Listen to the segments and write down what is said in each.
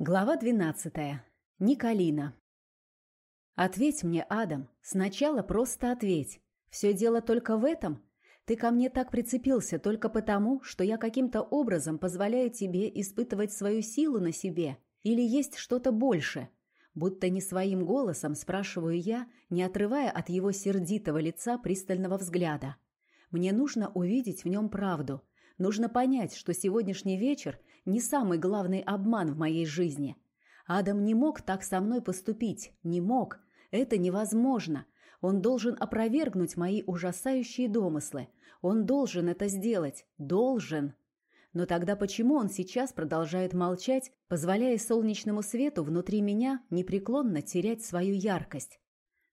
Глава двенадцатая. Николина. Ответь мне, Адам. Сначала просто ответь. Все дело только в этом? Ты ко мне так прицепился только потому, что я каким-то образом позволяю тебе испытывать свою силу на себе? Или есть что-то больше? Будто не своим голосом спрашиваю я, не отрывая от его сердитого лица пристального взгляда. Мне нужно увидеть в нем правду. Нужно понять, что сегодняшний вечер не самый главный обман в моей жизни. Адам не мог так со мной поступить, не мог. Это невозможно. Он должен опровергнуть мои ужасающие домыслы. Он должен это сделать. Должен. Но тогда почему он сейчас продолжает молчать, позволяя солнечному свету внутри меня непреклонно терять свою яркость?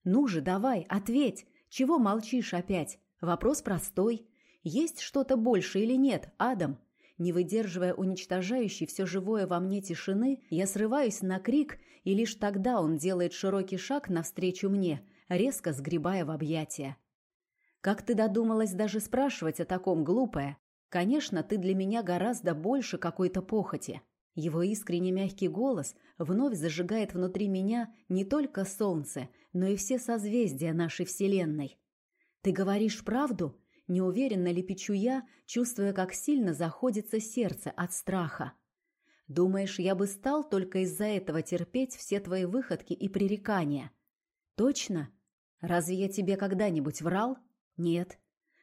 Ну же, давай, ответь. Чего молчишь опять? Вопрос простой. Есть что-то больше или нет, Адам? Не выдерживая уничтожающей все живое во мне тишины, я срываюсь на крик, и лишь тогда он делает широкий шаг навстречу мне, резко сгребая в объятия. «Как ты додумалась даже спрашивать о таком, глупое? Конечно, ты для меня гораздо больше какой-то похоти». Его искренне мягкий голос вновь зажигает внутри меня не только солнце, но и все созвездия нашей Вселенной. «Ты говоришь правду?» Неуверенно лепечу я, чувствуя, как сильно заходится сердце от страха. Думаешь, я бы стал только из-за этого терпеть все твои выходки и пререкания? Точно? Разве я тебе когда-нибудь врал? Нет.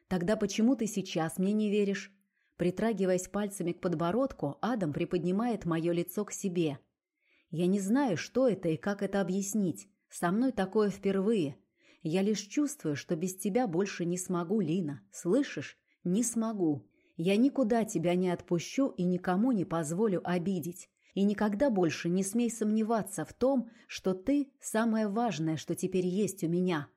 Тогда почему ты сейчас мне не веришь? Притрагиваясь пальцами к подбородку, Адам приподнимает мое лицо к себе. Я не знаю, что это и как это объяснить. Со мной такое впервые. Я лишь чувствую, что без тебя больше не смогу, Лина. Слышишь? Не смогу. Я никуда тебя не отпущу и никому не позволю обидеть. И никогда больше не смей сомневаться в том, что ты – самое важное, что теперь есть у меня.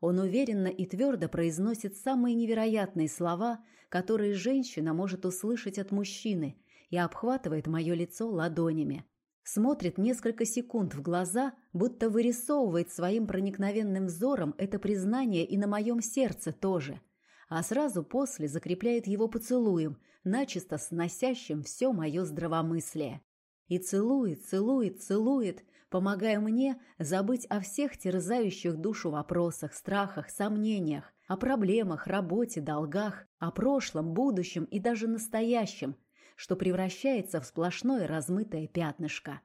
Он уверенно и твердо произносит самые невероятные слова, которые женщина может услышать от мужчины, и обхватывает мое лицо ладонями. Смотрит несколько секунд в глаза, будто вырисовывает своим проникновенным взором это признание и на моем сердце тоже. А сразу после закрепляет его поцелуем, начисто сносящим все мое здравомыслие. И целует, целует, целует, помогая мне забыть о всех терзающих душу вопросах, страхах, сомнениях, о проблемах, работе, долгах, о прошлом, будущем и даже настоящем – что превращается в сплошное размытое пятнышко.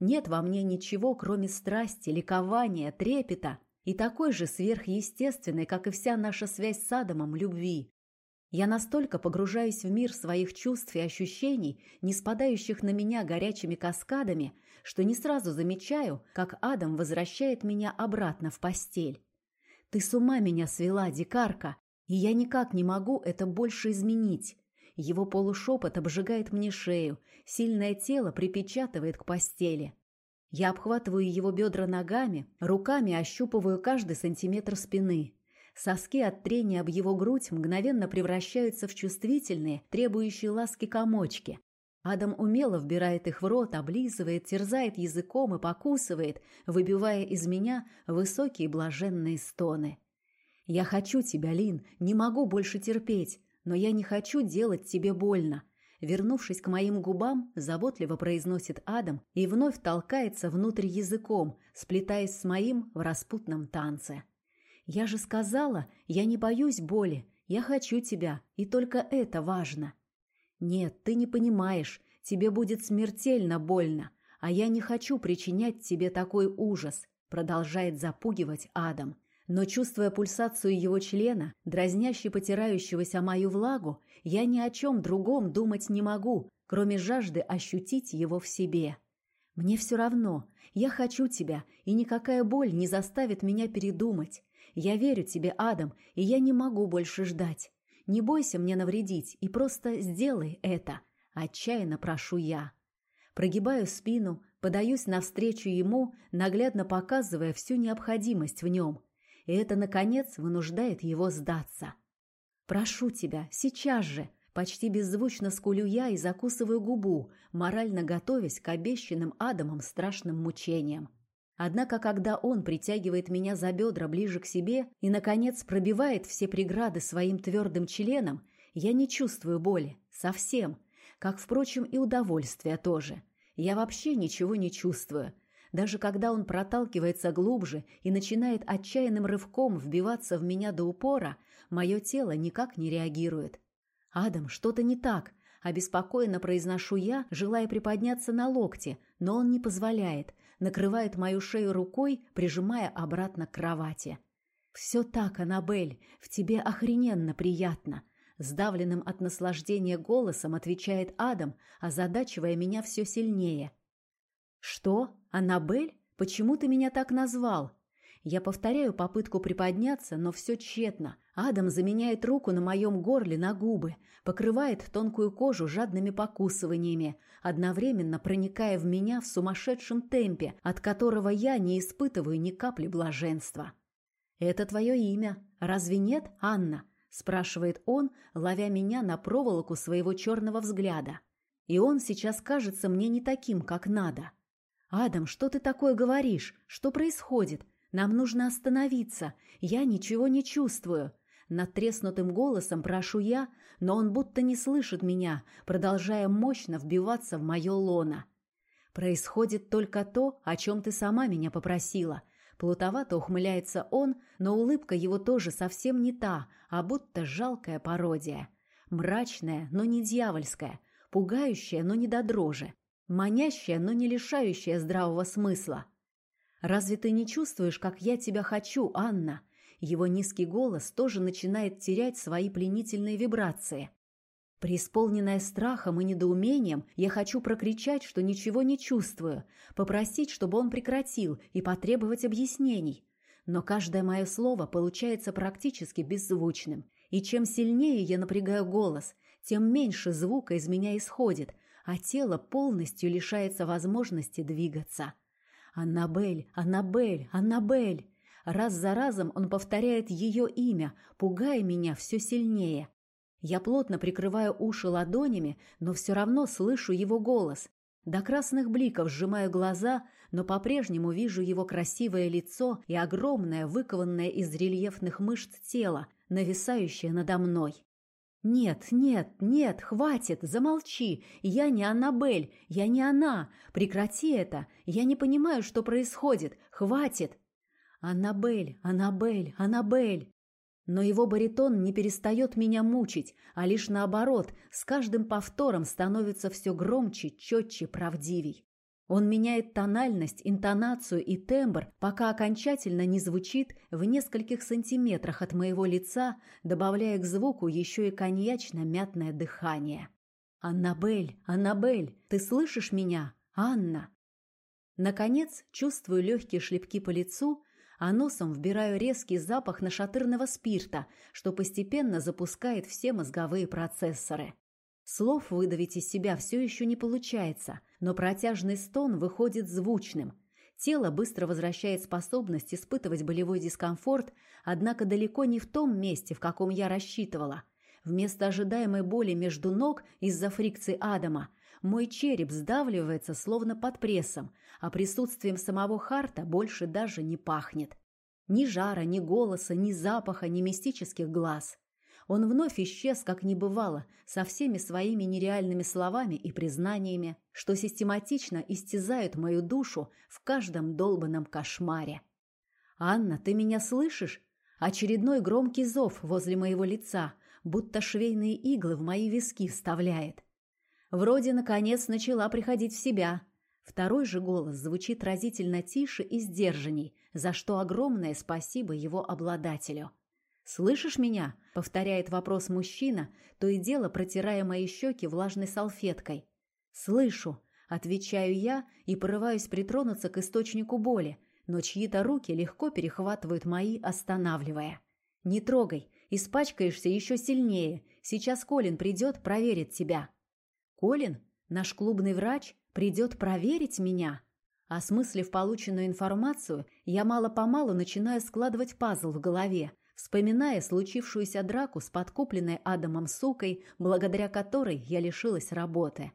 Нет во мне ничего, кроме страсти, ликования, трепета и такой же сверхъестественной, как и вся наша связь с Адамом, любви. Я настолько погружаюсь в мир своих чувств и ощущений, не спадающих на меня горячими каскадами, что не сразу замечаю, как Адам возвращает меня обратно в постель. Ты с ума меня свела, дикарка, и я никак не могу это больше изменить. Его полушепот обжигает мне шею, сильное тело припечатывает к постели. Я обхватываю его бедра ногами, руками ощупываю каждый сантиметр спины. Соски от трения об его грудь мгновенно превращаются в чувствительные, требующие ласки комочки. Адам умело вбирает их в рот, облизывает, терзает языком и покусывает, выбивая из меня высокие блаженные стоны. «Я хочу тебя, Лин, не могу больше терпеть но я не хочу делать тебе больно. Вернувшись к моим губам, заботливо произносит Адам и вновь толкается внутрь языком, сплетаясь с моим в распутном танце. Я же сказала, я не боюсь боли, я хочу тебя, и только это важно. Нет, ты не понимаешь, тебе будет смертельно больно, а я не хочу причинять тебе такой ужас, продолжает запугивать Адам. Но, чувствуя пульсацию его члена, дразняще потирающегося мою влагу, я ни о чем другом думать не могу, кроме жажды ощутить его в себе. Мне все равно, я хочу тебя, и никакая боль не заставит меня передумать. Я верю тебе, Адам, и я не могу больше ждать. Не бойся мне навредить и просто сделай это. Отчаянно прошу я. Прогибаю спину, подаюсь навстречу ему, наглядно показывая всю необходимость в нем – и это, наконец, вынуждает его сдаться. «Прошу тебя, сейчас же!» Почти беззвучно скулю я и закусываю губу, морально готовясь к обещанным Адамом страшным мучениям. Однако, когда он притягивает меня за бедра ближе к себе и, наконец, пробивает все преграды своим твердым членом, я не чувствую боли. Совсем. Как, впрочем, и удовольствия тоже. Я вообще ничего не чувствую. Даже когда он проталкивается глубже и начинает отчаянным рывком вбиваться в меня до упора, мое тело никак не реагирует. «Адам, что-то не так», – обеспокоенно произношу я, желая приподняться на локте, но он не позволяет, накрывает мою шею рукой, прижимая обратно к кровати. «Все так, Аннабель, в тебе охрененно приятно», Сдавленным от наслаждения голосом отвечает Адам, озадачивая меня все сильнее. «Что? Аннабель? Почему ты меня так назвал?» Я повторяю попытку приподняться, но все тщетно. Адам заменяет руку на моем горле на губы, покрывает тонкую кожу жадными покусываниями, одновременно проникая в меня в сумасшедшем темпе, от которого я не испытываю ни капли блаженства. «Это твое имя. Разве нет, Анна?» спрашивает он, ловя меня на проволоку своего черного взгляда. И он сейчас кажется мне не таким, как надо. «Адам, что ты такое говоришь? Что происходит? Нам нужно остановиться. Я ничего не чувствую». Надтреснутым голосом прошу я, но он будто не слышит меня, продолжая мощно вбиваться в мое лоно. «Происходит только то, о чем ты сама меня попросила», Плутовато ухмыляется он, но улыбка его тоже совсем не та, а будто жалкая пародия. Мрачная, но не дьявольская, пугающая, но не до дрожи, манящая, но не лишающая здравого смысла. «Разве ты не чувствуешь, как я тебя хочу, Анна?» Его низкий голос тоже начинает терять свои пленительные вибрации. Преисполненная страхом и недоумением, я хочу прокричать, что ничего не чувствую, попросить, чтобы он прекратил, и потребовать объяснений. Но каждое мое слово получается практически беззвучным. И чем сильнее я напрягаю голос, тем меньше звука из меня исходит, а тело полностью лишается возможности двигаться. «Аннабель! Аннабель! Аннабель!» Раз за разом он повторяет ее имя, пугая меня все сильнее. Я плотно прикрываю уши ладонями, но все равно слышу его голос. До красных бликов сжимаю глаза, но по-прежнему вижу его красивое лицо и огромное, выкованное из рельефных мышц тело, нависающее надо мной. «Нет, нет, нет, хватит, замолчи! Я не Аннабель, я не она! Прекрати это! Я не понимаю, что происходит! Хватит!» «Аннабель, Аннабель, Аннабель!» Но его баритон не перестает меня мучить, а лишь наоборот, с каждым повтором становится все громче, четче, правдивей. Он меняет тональность, интонацию и тембр, пока окончательно не звучит в нескольких сантиметрах от моего лица, добавляя к звуку еще и коньячно-мятное дыхание. «Аннабель, Аннабель, ты слышишь меня? Анна!» Наконец, чувствую легкие шлепки по лицу – а носом вбираю резкий запах нашатырного спирта, что постепенно запускает все мозговые процессоры. Слов выдавить из себя все еще не получается, но протяжный стон выходит звучным. Тело быстро возвращает способность испытывать болевой дискомфорт, однако далеко не в том месте, в каком я рассчитывала. Вместо ожидаемой боли между ног из-за фрикции Адама мой череп сдавливается, словно под прессом, а присутствием самого Харта больше даже не пахнет. Ни жара, ни голоса, ни запаха, ни мистических глаз. Он вновь исчез, как не бывало, со всеми своими нереальными словами и признаниями, что систематично истязают мою душу в каждом долбанном кошмаре. «Анна, ты меня слышишь?» Очередной громкий зов возле моего лица, будто швейные иглы в мои виски вставляет. Вроде, наконец, начала приходить в себя. Второй же голос звучит разительно тише и сдержанней, за что огромное спасибо его обладателю. «Слышишь меня?» — повторяет вопрос мужчина, то и дело протирая мои щеки влажной салфеткой. «Слышу», — отвечаю я и порываюсь притронуться к источнику боли, но чьи-то руки легко перехватывают мои, останавливая. «Не трогай, испачкаешься еще сильнее. Сейчас Колин придет, проверит тебя». Колин, наш клубный врач, придет проверить меня. Осмыслив полученную информацию, я мало-помалу начинаю складывать пазл в голове, вспоминая случившуюся драку с подкупленной Адамом сукой, благодаря которой я лишилась работы.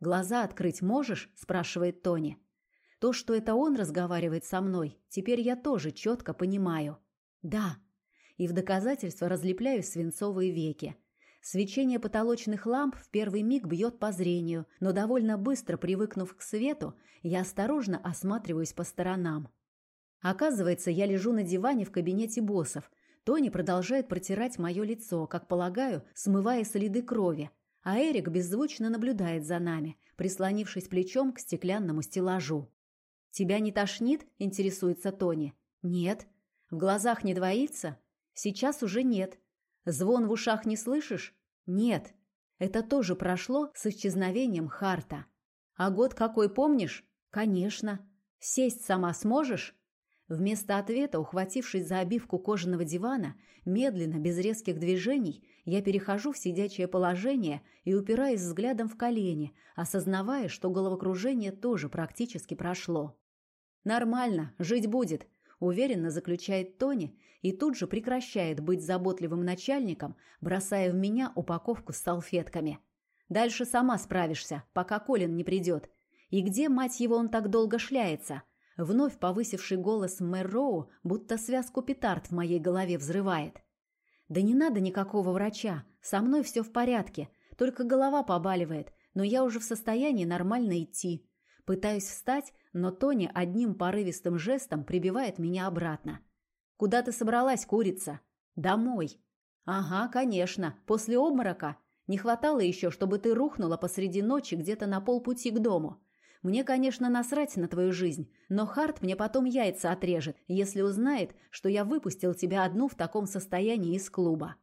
«Глаза открыть можешь?» – спрашивает Тони. То, что это он разговаривает со мной, теперь я тоже четко понимаю. «Да». И в доказательство разлепляю свинцовые веки – Свечение потолочных ламп в первый миг бьет по зрению, но довольно быстро привыкнув к свету, я осторожно осматриваюсь по сторонам. Оказывается, я лежу на диване в кабинете боссов. Тони продолжает протирать мое лицо, как полагаю, смывая следы крови, а Эрик беззвучно наблюдает за нами, прислонившись плечом к стеклянному стеллажу. «Тебя не тошнит?» – интересуется Тони. «Нет». «В глазах не двоится?» «Сейчас уже нет». «Звон в ушах не слышишь?» «Нет». Это тоже прошло с исчезновением Харта. «А год какой помнишь?» «Конечно». «Сесть сама сможешь?» Вместо ответа, ухватившись за обивку кожаного дивана, медленно, без резких движений, я перехожу в сидячее положение и упираюсь взглядом в колени, осознавая, что головокружение тоже практически прошло. «Нормально, жить будет», – уверенно заключает Тони и тут же прекращает быть заботливым начальником, бросая в меня упаковку с салфетками. «Дальше сама справишься, пока Колин не придет. И где, мать его, он так долго шляется?» Вновь повысивший голос мэр Роу, будто связку петард в моей голове взрывает. «Да не надо никакого врача, со мной все в порядке, только голова побаливает, но я уже в состоянии нормально идти. Пытаюсь встать, но Тони одним порывистым жестом прибивает меня обратно. «Куда ты собралась, курица?» «Домой». «Ага, конечно, после обморока. Не хватало еще, чтобы ты рухнула посреди ночи где-то на полпути к дому. Мне, конечно, насрать на твою жизнь, но Харт мне потом яйца отрежет, если узнает, что я выпустил тебя одну в таком состоянии из клуба.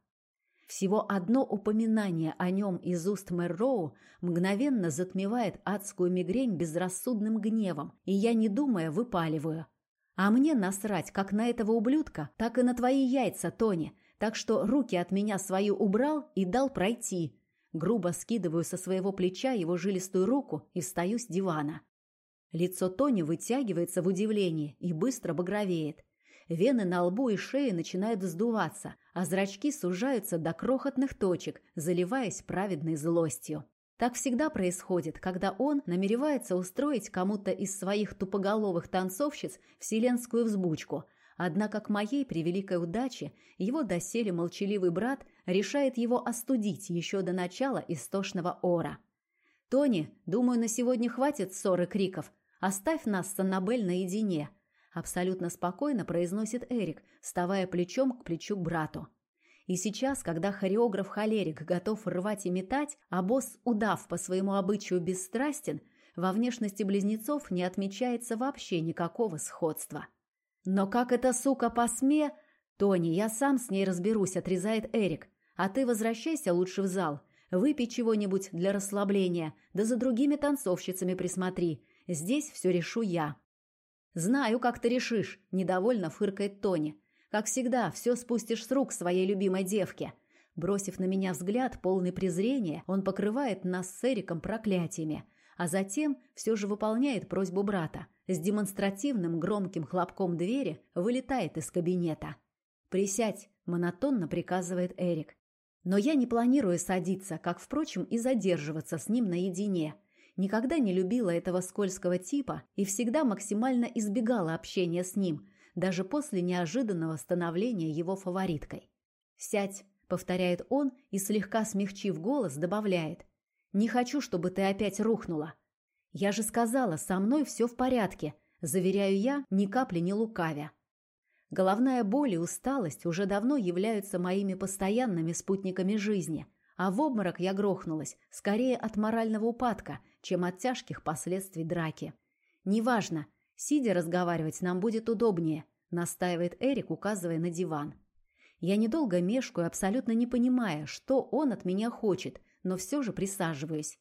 Всего одно упоминание о нем из уст мэр Роу мгновенно затмевает адскую мигрень безрассудным гневом, и я, не думая, выпаливаю. А мне насрать как на этого ублюдка, так и на твои яйца, Тони, так что руки от меня свою убрал и дал пройти. Грубо скидываю со своего плеча его жилистую руку и встаю с дивана. Лицо Тони вытягивается в удивлении и быстро багровеет. Вены на лбу и шее начинают сдуваться, а зрачки сужаются до крохотных точек, заливаясь праведной злостью. Так всегда происходит, когда он намеревается устроить кому-то из своих тупоголовых танцовщиц вселенскую взбучку – Однако к моей превеликой удаче его доселе молчаливый брат решает его остудить еще до начала истошного ора. «Тони, думаю, на сегодня хватит ссоры криков. Оставь нас с Аннабель наедине», – абсолютно спокойно произносит Эрик, вставая плечом к плечу брату. И сейчас, когда хореограф Холерик готов рвать и метать, а босс, удав по своему обычаю бесстрастен, во внешности близнецов не отмечается вообще никакого сходства. «Но как эта сука посме...» «Тони, я сам с ней разберусь», — отрезает Эрик. «А ты возвращайся лучше в зал. Выпей чего-нибудь для расслабления, да за другими танцовщицами присмотри. Здесь все решу я». «Знаю, как ты решишь», — недовольно фыркает Тони. «Как всегда, все спустишь с рук своей любимой девке». Бросив на меня взгляд, полный презрения, он покрывает нас с Эриком проклятиями, а затем все же выполняет просьбу брата с демонстративным громким хлопком двери вылетает из кабинета. «Присядь», – монотонно приказывает Эрик. Но я не планирую садиться, как, впрочем, и задерживаться с ним наедине. Никогда не любила этого скользкого типа и всегда максимально избегала общения с ним, даже после неожиданного становления его фавориткой. «Сядь», — повторяет он и, слегка смягчив голос, добавляет. «Не хочу, чтобы ты опять рухнула. «Я же сказала, со мной все в порядке», – заверяю я, ни капли не лукавя. Головная боль и усталость уже давно являются моими постоянными спутниками жизни, а в обморок я грохнулась скорее от морального упадка, чем от тяжких последствий драки. «Неважно, сидя разговаривать нам будет удобнее», – настаивает Эрик, указывая на диван. Я недолго мешкаю, абсолютно не понимая, что он от меня хочет, но все же присаживаюсь.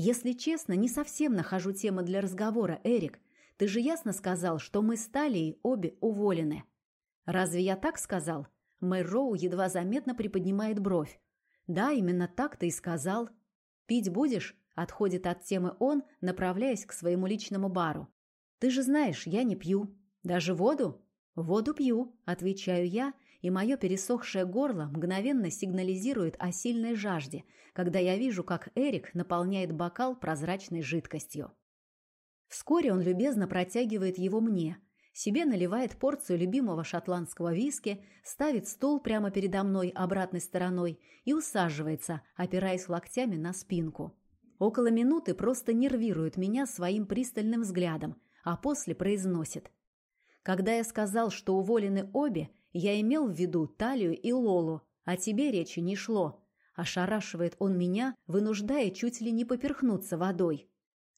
Если честно, не совсем нахожу темы для разговора, Эрик. Ты же ясно сказал, что мы с Талией обе уволены. Разве я так сказал? Мэр Роу едва заметно приподнимает бровь. Да, именно так ты и сказал. Пить будешь? Отходит от темы он, направляясь к своему личному бару. Ты же знаешь, я не пью. Даже воду? Воду пью, отвечаю я и мое пересохшее горло мгновенно сигнализирует о сильной жажде, когда я вижу, как Эрик наполняет бокал прозрачной жидкостью. Вскоре он любезно протягивает его мне. Себе наливает порцию любимого шотландского виски, ставит стул прямо передо мной обратной стороной и усаживается, опираясь локтями на спинку. Около минуты просто нервирует меня своим пристальным взглядом, а после произносит. Когда я сказал, что уволены обе, я имел в виду Талию и Лолу, а тебе речи не шло. Ошарашивает он меня, вынуждая чуть ли не поперхнуться водой.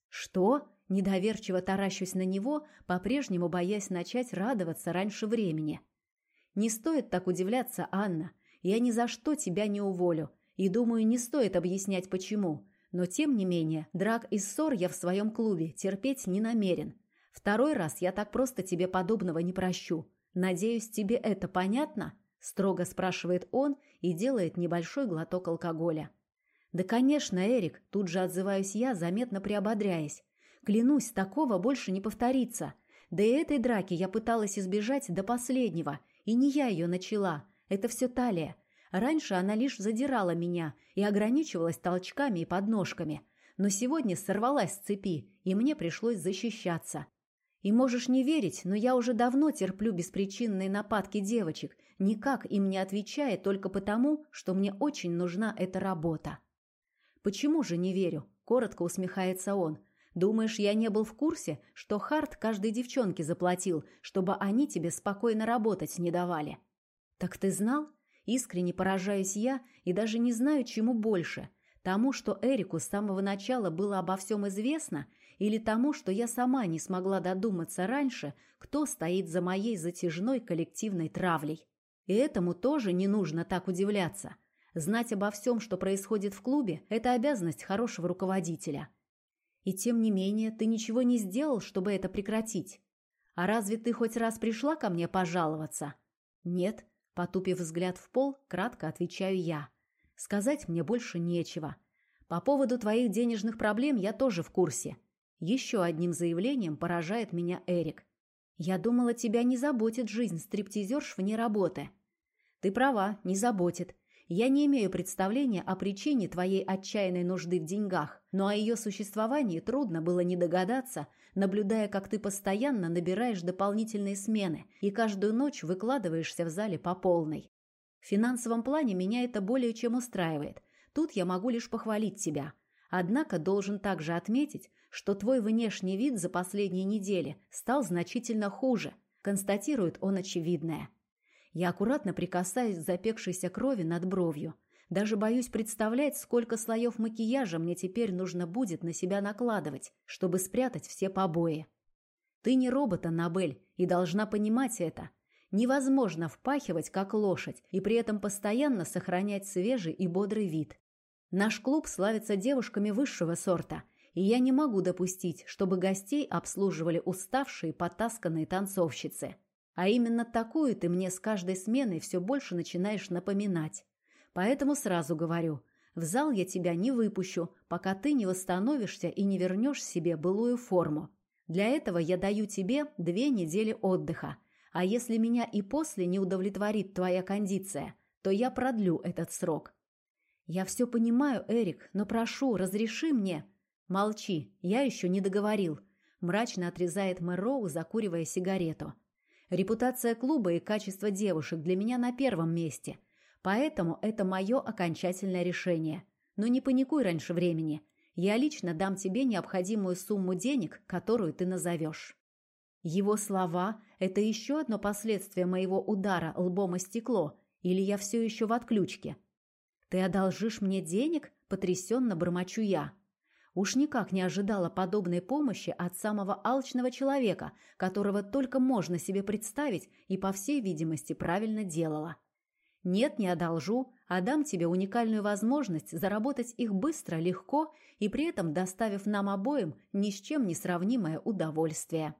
«Что?» – недоверчиво таращусь на него, по-прежнему боясь начать радоваться раньше времени. «Не стоит так удивляться, Анна. Я ни за что тебя не уволю. И думаю, не стоит объяснять, почему. Но, тем не менее, драк и ссор я в своем клубе терпеть не намерен. Второй раз я так просто тебе подобного не прощу. Надеюсь, тебе это понятно?» Строго спрашивает он и делает небольшой глоток алкоголя. «Да, конечно, Эрик», тут же отзываюсь я, заметно приободряясь. «Клянусь, такого больше не повторится. Да и этой драки я пыталась избежать до последнего, и не я ее начала. Это все Талия. Раньше она лишь задирала меня и ограничивалась толчками и подножками. Но сегодня сорвалась с цепи, и мне пришлось защищаться. И можешь не верить, но я уже давно терплю беспричинные нападки девочек, никак им не отвечая только потому, что мне очень нужна эта работа. «Почему же не верю?» – коротко усмехается он. «Думаешь, я не был в курсе, что Харт каждой девчонке заплатил, чтобы они тебе спокойно работать не давали?» «Так ты знал?» Искренне поражаюсь я и даже не знаю, чему больше – тому, что Эрику с самого начала было обо всем известно – или тому, что я сама не смогла додуматься раньше, кто стоит за моей затяжной коллективной травлей. И этому тоже не нужно так удивляться. Знать обо всем, что происходит в клубе, это обязанность хорошего руководителя. И тем не менее, ты ничего не сделал, чтобы это прекратить. А разве ты хоть раз пришла ко мне пожаловаться? Нет, потупив взгляд в пол, кратко отвечаю я. Сказать мне больше нечего. По поводу твоих денежных проблем я тоже в курсе. Еще одним заявлением поражает меня Эрик. «Я думала, тебя не заботит жизнь стриптизерш вне работы». «Ты права, не заботит. Я не имею представления о причине твоей отчаянной нужды в деньгах, но о ее существовании трудно было не догадаться, наблюдая, как ты постоянно набираешь дополнительные смены и каждую ночь выкладываешься в зале по полной. В финансовом плане меня это более чем устраивает. Тут я могу лишь похвалить тебя. Однако должен также отметить, что твой внешний вид за последние недели стал значительно хуже, констатирует он очевидное. Я аккуратно прикасаюсь к запекшейся крови над бровью. Даже боюсь представлять, сколько слоев макияжа мне теперь нужно будет на себя накладывать, чтобы спрятать все побои. Ты не робот, Аннабель, и должна понимать это. Невозможно впахивать, как лошадь, и при этом постоянно сохранять свежий и бодрый вид. Наш клуб славится девушками высшего сорта, и я не могу допустить, чтобы гостей обслуживали уставшие, потасканные танцовщицы. А именно такую ты мне с каждой сменой все больше начинаешь напоминать. Поэтому сразу говорю, в зал я тебя не выпущу, пока ты не восстановишься и не вернешь себе былую форму. Для этого я даю тебе две недели отдыха. А если меня и после не удовлетворит твоя кондиция, то я продлю этот срок. Я все понимаю, Эрик, но прошу, разреши мне. «Молчи, я еще не договорил», – мрачно отрезает Мэроу, закуривая сигарету. «Репутация клуба и качество девушек для меня на первом месте, поэтому это мое окончательное решение. Но не паникуй раньше времени. Я лично дам тебе необходимую сумму денег, которую ты назовешь». Его слова – это еще одно последствие моего удара лбом о стекло, или я все еще в отключке? «Ты одолжишь мне денег?» – потрясенно бормочу я. Уж никак не ожидала подобной помощи от самого алчного человека, которого только можно себе представить и, по всей видимости, правильно делала. Нет, не одолжу, а дам тебе уникальную возможность заработать их быстро, легко и при этом доставив нам обоим ни с чем не сравнимое удовольствие.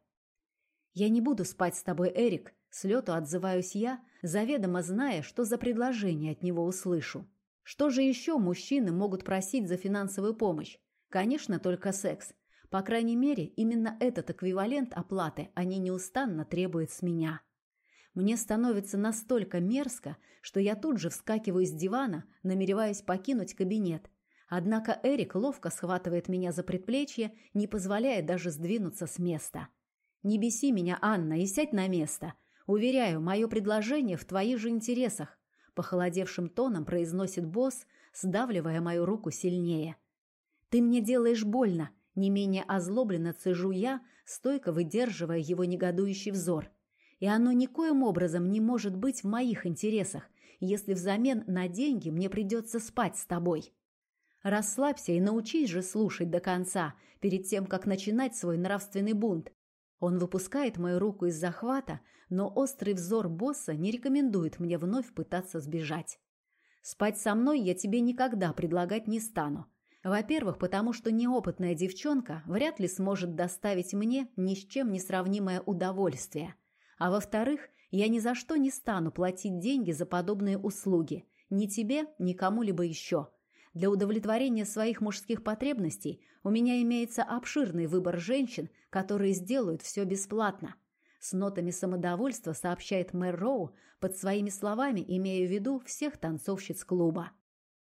«Я не буду спать с тобой, Эрик», — с лету отзываюсь я, заведомо зная, что за предложение от него услышу. Что же еще мужчины могут просить за финансовую помощь? Конечно, только секс. По крайней мере, именно этот эквивалент оплаты они неустанно требуют с меня. Мне становится настолько мерзко, что я тут же вскакиваю с дивана, намереваясь покинуть кабинет. Однако Эрик ловко схватывает меня за предплечье, не позволяя даже сдвинуться с места. Не беси меня, Анна, и сядь на место. Уверяю, мое предложение в твоих же интересах. Похолодевшим тоном произносит босс, сдавливая мою руку сильнее. Ты мне делаешь больно, не менее озлобленно цежу я, стойко выдерживая его негодующий взор. И оно никоим образом не может быть в моих интересах, если взамен на деньги мне придется спать с тобой. Расслабься и научись же слушать до конца, перед тем, как начинать свой нравственный бунт. Он выпускает мою руку из захвата, но острый взор босса не рекомендует мне вновь пытаться сбежать. Спать со мной я тебе никогда предлагать не стану. Во-первых, потому что неопытная девчонка вряд ли сможет доставить мне ни с чем не сравнимое удовольствие. А во-вторых, я ни за что не стану платить деньги за подобные услуги. Ни тебе, ни кому-либо еще. Для удовлетворения своих мужских потребностей у меня имеется обширный выбор женщин, которые сделают все бесплатно. С нотами самодовольства сообщает мэр Роу, под своими словами имея в виду всех танцовщиц клуба.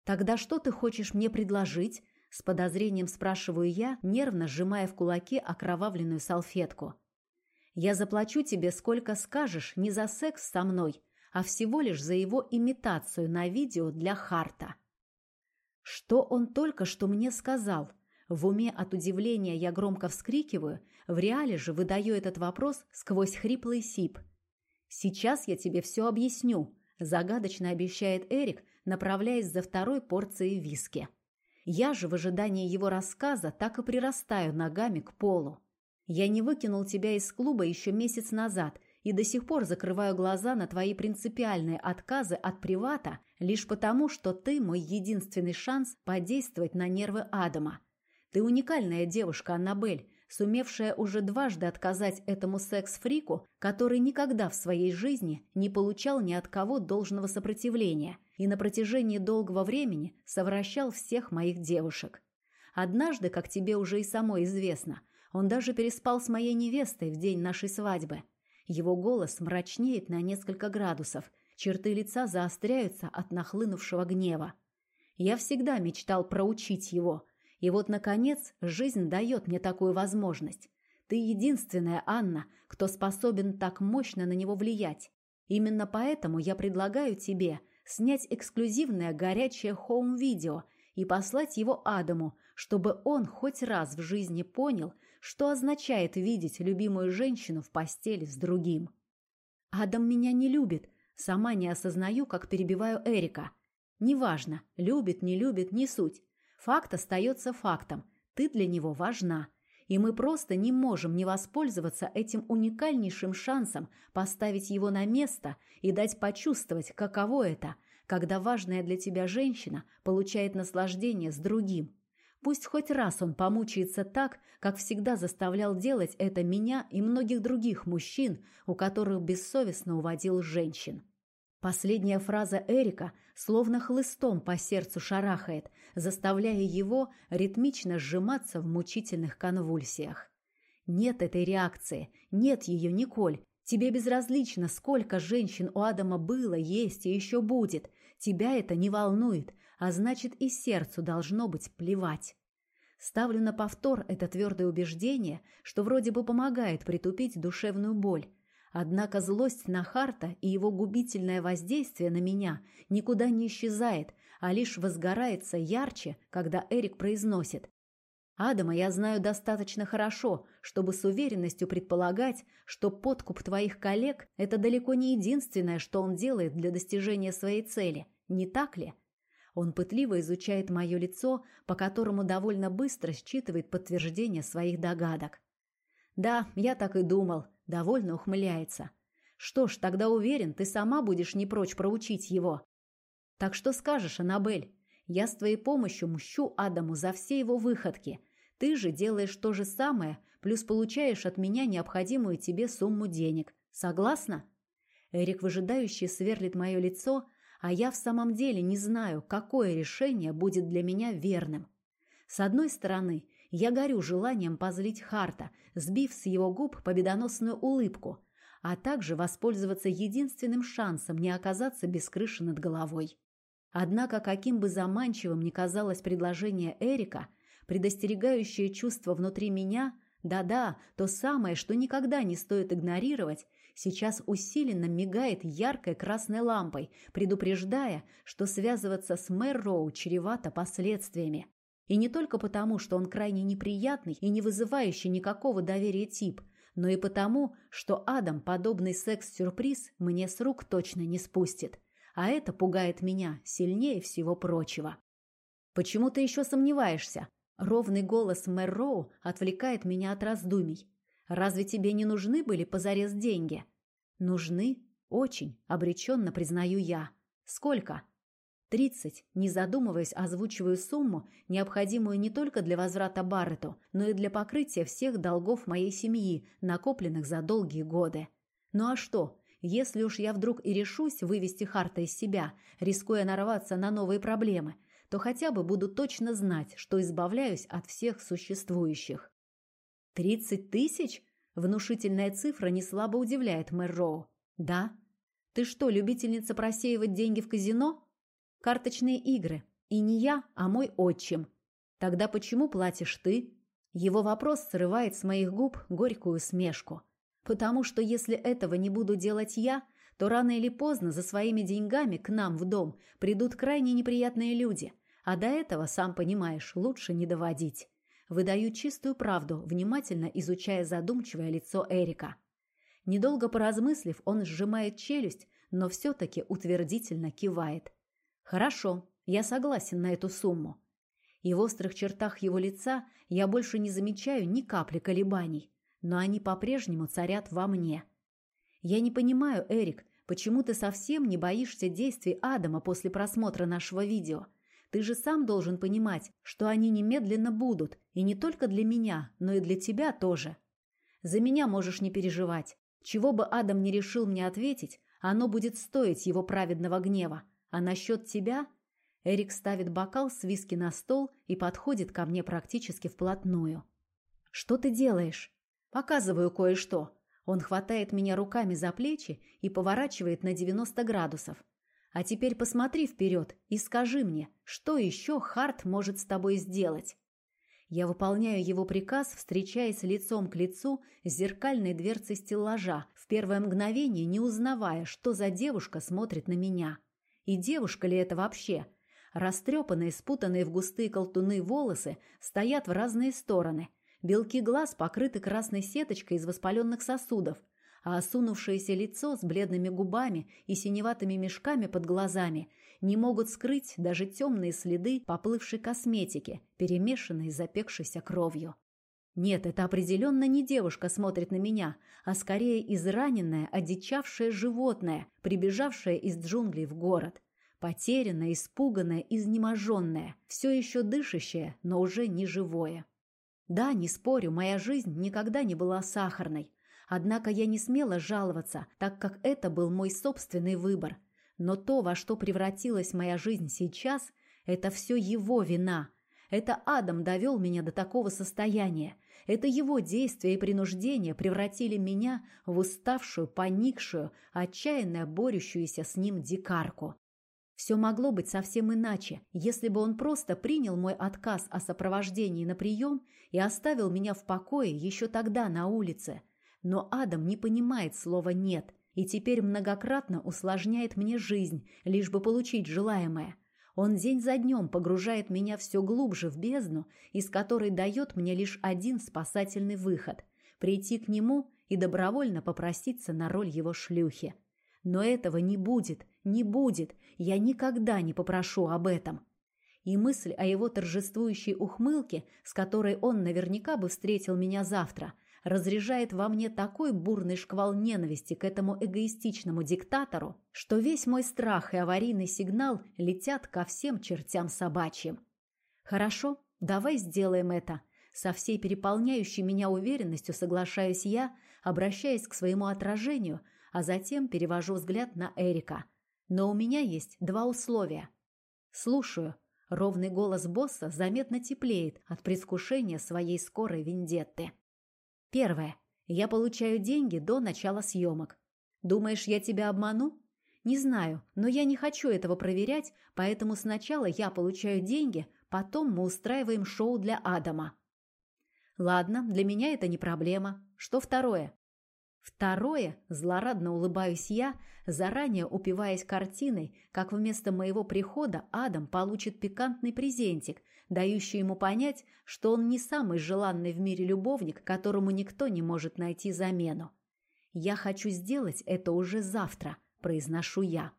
«Тогда что ты хочешь мне предложить?» С подозрением спрашиваю я, нервно сжимая в кулаке окровавленную салфетку. «Я заплачу тебе сколько скажешь не за секс со мной, а всего лишь за его имитацию на видео для Харта». Что он только что мне сказал? В уме от удивления я громко вскрикиваю, в реале же выдаю этот вопрос сквозь хриплый сип. «Сейчас я тебе все объясню», – загадочно обещает Эрик, направляясь за второй порцией виски. Я же в ожидании его рассказа так и прирастаю ногами к полу. Я не выкинул тебя из клуба еще месяц назад и до сих пор закрываю глаза на твои принципиальные отказы от привата лишь потому, что ты мой единственный шанс подействовать на нервы Адама. Ты уникальная девушка, Аннабель, сумевшая уже дважды отказать этому секс-фрику, который никогда в своей жизни не получал ни от кого должного сопротивления и на протяжении долгого времени совращал всех моих девушек. Однажды, как тебе уже и самой известно, он даже переспал с моей невестой в день нашей свадьбы. Его голос мрачнеет на несколько градусов, черты лица заостряются от нахлынувшего гнева. Я всегда мечтал проучить его – и вот, наконец, жизнь дает мне такую возможность. Ты единственная, Анна, кто способен так мощно на него влиять. Именно поэтому я предлагаю тебе снять эксклюзивное горячее хоум-видео и послать его Адаму, чтобы он хоть раз в жизни понял, что означает видеть любимую женщину в постели с другим. Адам меня не любит, сама не осознаю, как перебиваю Эрика. Неважно, любит, не любит, не суть. Факт остается фактом. Ты для него важна. И мы просто не можем не воспользоваться этим уникальнейшим шансом поставить его на место и дать почувствовать, каково это, когда важная для тебя женщина получает наслаждение с другим. Пусть хоть раз он помучается так, как всегда заставлял делать это меня и многих других мужчин, у которых бессовестно уводил женщин. Последняя фраза Эрика словно хлыстом по сердцу шарахает, заставляя его ритмично сжиматься в мучительных конвульсиях. Нет этой реакции, нет ее, Николь. Тебе безразлично, сколько женщин у Адама было, есть и еще будет. Тебя это не волнует, а значит и сердцу должно быть плевать. Ставлю на повтор это твердое убеждение, что вроде бы помогает притупить душевную боль, Однако злость на Харта и его губительное воздействие на меня никуда не исчезает, а лишь возгорается ярче, когда Эрик произносит «Адама я знаю достаточно хорошо, чтобы с уверенностью предполагать, что подкуп твоих коллег – это далеко не единственное, что он делает для достижения своей цели, не так ли?» Он пытливо изучает мое лицо, по которому довольно быстро считывает подтверждение своих догадок. «Да, я так и думал», Довольно ухмыляется. Что ж, тогда уверен, ты сама будешь не прочь проучить его. Так что скажешь, Анабель? Я с твоей помощью мщу Адаму за все его выходки. Ты же делаешь то же самое, плюс получаешь от меня необходимую тебе сумму денег. Согласна? Эрик выжидающе сверлит мое лицо, а я в самом деле не знаю, какое решение будет для меня верным. С одной стороны, я горю желанием позлить Харта, сбив с его губ победоносную улыбку, а также воспользоваться единственным шансом не оказаться без крыши над головой. Однако, каким бы заманчивым ни казалось предложение Эрика, предостерегающее чувство внутри меня Да-да, то самое, что никогда не стоит игнорировать, сейчас усиленно мигает яркой красной лампой, предупреждая, что связываться с Мэр Роу чревато последствиями. И не только потому, что он крайне неприятный и не вызывающий никакого доверия тип, но и потому, что Адам подобный секс-сюрприз мне с рук точно не спустит. А это пугает меня сильнее всего прочего. «Почему ты еще сомневаешься?» Ровный голос Мэр Роу отвлекает меня от раздумий. «Разве тебе не нужны были позарез деньги?» «Нужны? Очень», — обреченно признаю я. «Сколько?» «Тридцать», не задумываясь, озвучиваю сумму, необходимую не только для возврата Баррету, но и для покрытия всех долгов моей семьи, накопленных за долгие годы. Ну а что, если уж я вдруг и решусь вывести Харта из себя, рискуя нарваться на новые проблемы, то хотя бы буду точно знать, что избавляюсь от всех существующих. «Тридцать тысяч?» – внушительная цифра не слабо удивляет мэр Роу. «Да? Ты что, любительница просеивать деньги в казино?» Карточные игры. И не я, а мой отчим. Тогда почему платишь ты? Его вопрос срывает с моих губ горькую смешку. Потому что если этого не буду делать я, то рано или поздно за своими деньгами к нам в дом придут крайне неприятные люди. А до этого, сам понимаешь, лучше не доводить. Выдаю чистую правду, внимательно изучая задумчивое лицо Эрика. Недолго поразмыслив, он сжимает челюсть, но все-таки утвердительно кивает. Хорошо, я согласен на эту сумму. И в острых чертах его лица я больше не замечаю ни капли колебаний, но они по-прежнему царят во мне. Я не понимаю, Эрик, почему ты совсем не боишься действий Адама после просмотра нашего видео? Ты же сам должен понимать, что они немедленно будут, и не только для меня, но и для тебя тоже. За меня можешь не переживать. Чего бы Адам не решил мне ответить, оно будет стоить его праведного гнева. А насчет тебя... Эрик ставит бокал с виски на стол и подходит ко мне практически вплотную. «Что ты делаешь?» «Показываю кое-что». Он хватает меня руками за плечи и поворачивает на 90 градусов. «А теперь посмотри вперед и скажи мне, что еще Харт может с тобой сделать?» Я выполняю его приказ, встречаясь лицом к лицу с зеркальной дверцей стеллажа, в первое мгновение не узнавая, что за девушка смотрит на меня. И девушка ли это вообще? Растрепанные, спутанные в густые колтуны волосы стоят в разные стороны. Белки глаз покрыты красной сеточкой из воспаленных сосудов, а осунувшееся лицо с бледными губами и синеватыми мешками под глазами не могут скрыть даже темные следы поплывшей косметики, перемешанной запекшейся кровью. Нет, это определенно не девушка смотрит на меня, а скорее израненное, одичавшее животное, прибежавшее из джунглей в город. Потерянное, испуганное, изнеможенное, все еще дышащее, но уже не живое. Да, не спорю, моя жизнь никогда не была сахарной. Однако я не смела жаловаться, так как это был мой собственный выбор. Но то, во что превратилась моя жизнь сейчас, это все его вина. Это Адам довел меня до такого состояния, это его действия и принуждение превратили меня в уставшую, поникшую, отчаянно борющуюся с ним дикарку. Все могло быть совсем иначе, если бы он просто принял мой отказ о сопровождении на прием и оставил меня в покое еще тогда на улице. Но Адам не понимает слова «нет» и теперь многократно усложняет мне жизнь, лишь бы получить желаемое. Он день за днем погружает меня все глубже в бездну, из которой дает мне лишь один спасательный выход – прийти к нему и добровольно попроситься на роль его шлюхи. Но этого не будет, не будет, я никогда не попрошу об этом. И мысль о его торжествующей ухмылке, с которой он наверняка бы встретил меня завтра, разряжает во мне такой бурный шквал ненависти к этому эгоистичному диктатору, что весь мой страх и аварийный сигнал летят ко всем чертям собачьим. Хорошо, давай сделаем это. Со всей переполняющей меня уверенностью соглашаюсь я, обращаясь к своему отражению, а затем перевожу взгляд на Эрика. Но у меня есть два условия. Слушаю. Ровный голос босса заметно теплеет от предвкушения своей скорой вендетты. Первое. Я получаю деньги до начала съемок. Думаешь, я тебя обману? Не знаю, но я не хочу этого проверять, поэтому сначала я получаю деньги, потом мы устраиваем шоу для Адама. Ладно, для меня это не проблема. Что второе? Второе, злорадно улыбаюсь я, заранее упиваясь картиной, как вместо моего прихода Адам получит пикантный презентик, дающий ему понять, что он не самый желанный в мире любовник, которому никто не может найти замену. «Я хочу сделать это уже завтра», – произношу я.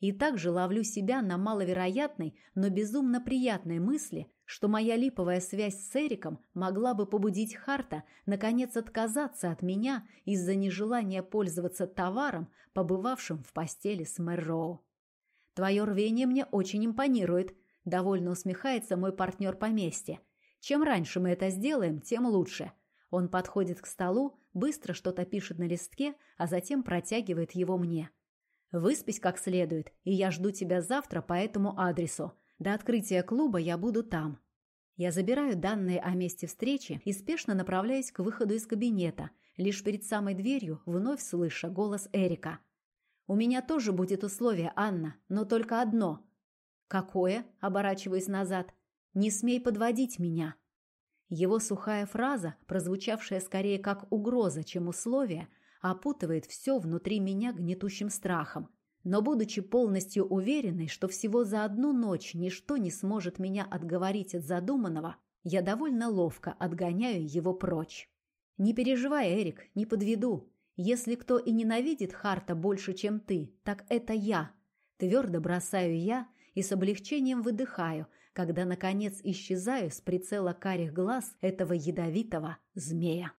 И также ловлю себя на маловероятной, но безумно приятной мысли, что моя липовая связь с Эриком могла бы побудить Харта наконец отказаться от меня из-за нежелания пользоваться товаром, побывавшим в постели с Мэрроу. «Твое рвение мне очень импонирует», – довольно усмехается мой партнер по месте. «Чем раньше мы это сделаем, тем лучше». Он подходит к столу, быстро что-то пишет на листке, а затем протягивает его мне. «Выспись как следует, и я жду тебя завтра по этому адресу. До открытия клуба я буду там. Я забираю данные о месте встречи и спешно направляюсь к выходу из кабинета, лишь перед самой дверью вновь слыша голос Эрика. «У меня тоже будет условие, Анна, но только одно». «Какое?» – оборачиваясь назад. «Не смей подводить меня». Его сухая фраза, прозвучавшая скорее как угроза, чем условие, опутывает все внутри меня гнетущим страхом. Но будучи полностью уверенной, что всего за одну ночь ничто не сможет меня отговорить от задуманного, я довольно ловко отгоняю его прочь. Не переживай, Эрик, не подведу. Если кто и ненавидит Харта больше, чем ты, так это я. Твердо бросаю я и с облегчением выдыхаю, когда, наконец, исчезаю с прицела карих глаз этого ядовитого змея.